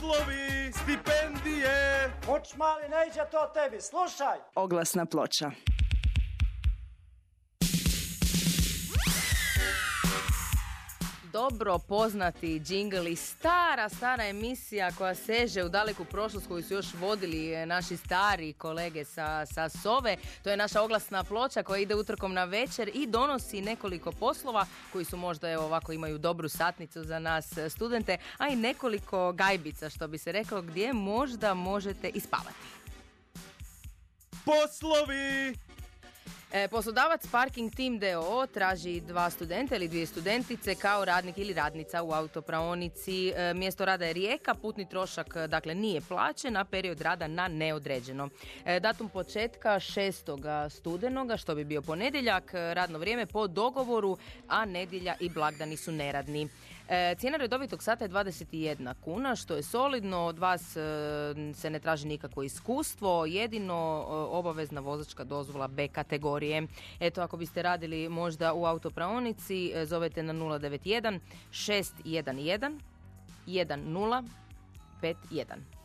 Poslovi, stipendije. Uč mali, ne iđe to tebi, slušaj. Oglasna ploča. Dobro poznati džingl i stara, stara emisija koja seže u daleku prošlost koju su još vodili e, naši stari kolege sa, sa Sove. To je naša oglasna ploča koja ide utrkom na večer i donosi nekoliko poslova koji su možda evo ovako imaju dobru satnicu za nas e, studente, a i nekoliko gajbica što bi se reklo gdje možda možete ispavati. Poslovi, E, poslodavac Parking Team DO traži dva studenta ili dvije studentice kao radnik ili radnica u autopraonici. E, mjesto rada je Rijeka, putni trošak dakle nije plaćen, a period rada na neodređeno. E, datum početka 6. studenoga, što bi bio ponedjeljak, radno vrijeme po dogovoru, a nedjelja i blagdani su neradni. E, cijena redovitog sata je 21 kuna, što je solidno, od vas e, se ne traži nikakvo iskustvo, jedino e, obavezna vozačka dozvola B kategorije. Eto, ako biste radili možda u autopraonici, zovete na 091 611 1051.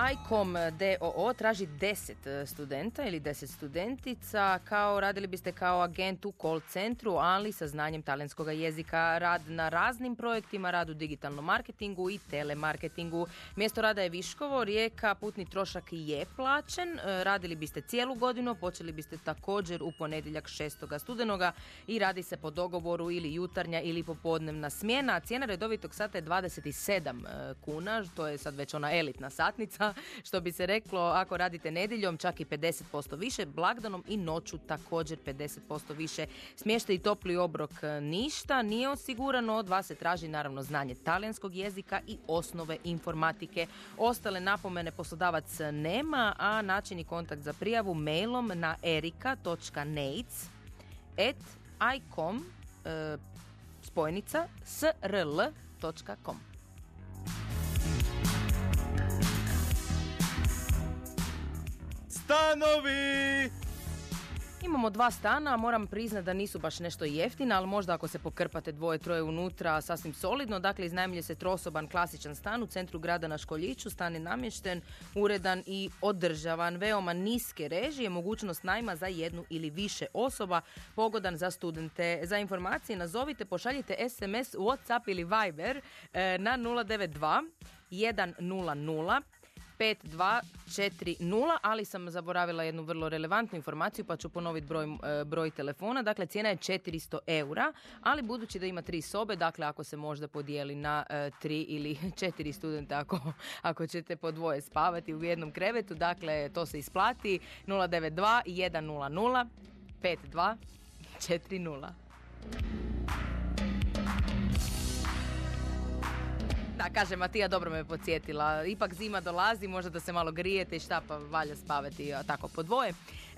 ICOM DOO traži 10 e, studenta ili 10 studentica, kao radili biste kao agent u call centru, ali sa znanjem talijanskog jezika, rad na raznim projektima, rad u digitalnom marketingu i telemarketingu. Mjesto rada je Viškovo, Rijeka, putni trošak je plaćen, e, radili biste cijelu godinu, počeli biste također u ponedjeljak 6. studenoga i radi se po dogovoru ili jutarnja ili popodnevna smjena. Cijena redovitog sata je 27 e, kuna, to je sad već ona elitna satnica što bi se reklo ako radite nedjeljom čak i 50% više, blagdanom i noću također 50% više. Smještaj i topli obrok e, ništa, nije osigurano, od vas se traži naravno znanje talijanskog jezika i osnove informatike. Ostale napomene poslodavac nema, a način i kontakt za prijavu mailom na erika.neitz at icom e, spojnica srl.com. stanovi! Imamo dva stana, moram priznati da nisu baš nešto jeftina, ali možda ako se pokrpate dvoje, troje unutra, sasvim solidno. Dakle, iznajmljuje se trosoban klasičan stan u centru grada na Školjiću. Stan je namješten, uredan i održavan. Veoma niske režije, mogućnost najma za jednu ili više osoba, pogodan za studente. Za informacije nazovite, pošaljite SMS, Whatsapp ili Viber eh, na 092 100 5240, ali sam zaboravila jednu vrlo relevantnu informaciju pa ću ponoviti broj, e, broj telefona. Dakle, cijena je 400 eura, ali budući da ima tri sobe, dakle ako se možda podijeli na e, tri ili četiri studenta ako, ako ćete po dvoje spavati u jednom krevetu, dakle to se isplati 092 100 5240. Da, kaže Matija, dobro me podsjetila. Ipak zima dolazi, možda da se malo grijete i šta pa valja spavati tako po dvoje.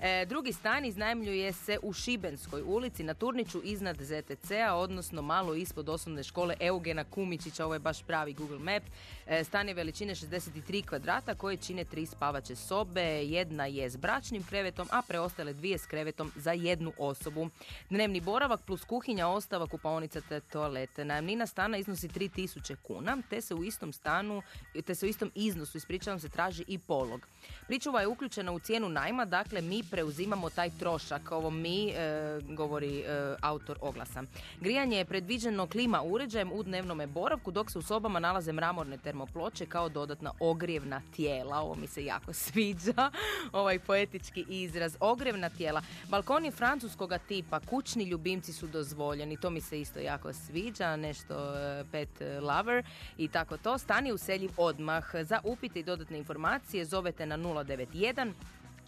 E, drugi stan iznajmljuje se u Šibenskoj ulici na Turniću iznad ZTC-a, odnosno malo ispod osnovne škole Eugena Kumičića, ovo je baš pravi Google Map. E, stan je veličine 63 kvadrata koje čine tri spavače sobe, jedna je s bračnim krevetom, a preostale dvije s krevetom za jednu osobu. Dnevni boravak plus kuhinja, ostava, kupaonica te toalete. Najamnina stana iznosi 3000 kuna, te se u istom stanu, te se u istom iznosu, ispričavam se, traži i polog. Pričuva je uključena u cijenu najma, dakle mi preuzimamo taj trošak. Ovo mi, e, govori e, autor oglasa. Grijanje je predviđeno klima uređajem u dnevnom boravku, dok se u sobama nalaze mramorne termoploče kao dodatna ogrijevna tijela. Ovo mi se jako sviđa, ovaj poetički izraz. Ogrijevna tijela. Balkoni francuskog tipa, kućni ljubimci su dozvoljeni. To mi se isto jako sviđa, nešto e, pet lover i tako to. Stani useljiv odmah. Za upite i dodatne informacije zovete na 091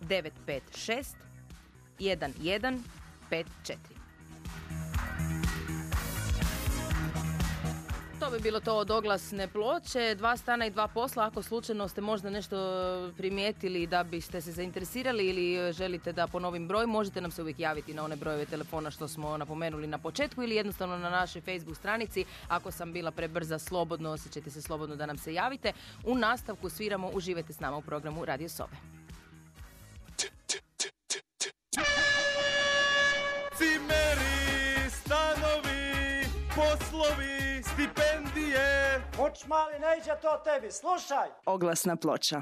956 1154. To bi bilo to od oglasne ploče, dva stana i dva posla. Ako slučajno ste možda nešto primijetili da biste se zainteresirali ili želite da ponovim broj, možete nam se uvijek javiti na one brojeve telefona što smo napomenuli na početku ili jednostavno na našoj Facebook stranici. Ako sam bila prebrza, slobodno, osjećajte se slobodno da nam se javite. U nastavku sviramo, uživajte s nama u programu Radio Sobe. Cimeri, poslovi, Uč mali, ne iđe to tebi, slušaj. Oglasna ploča.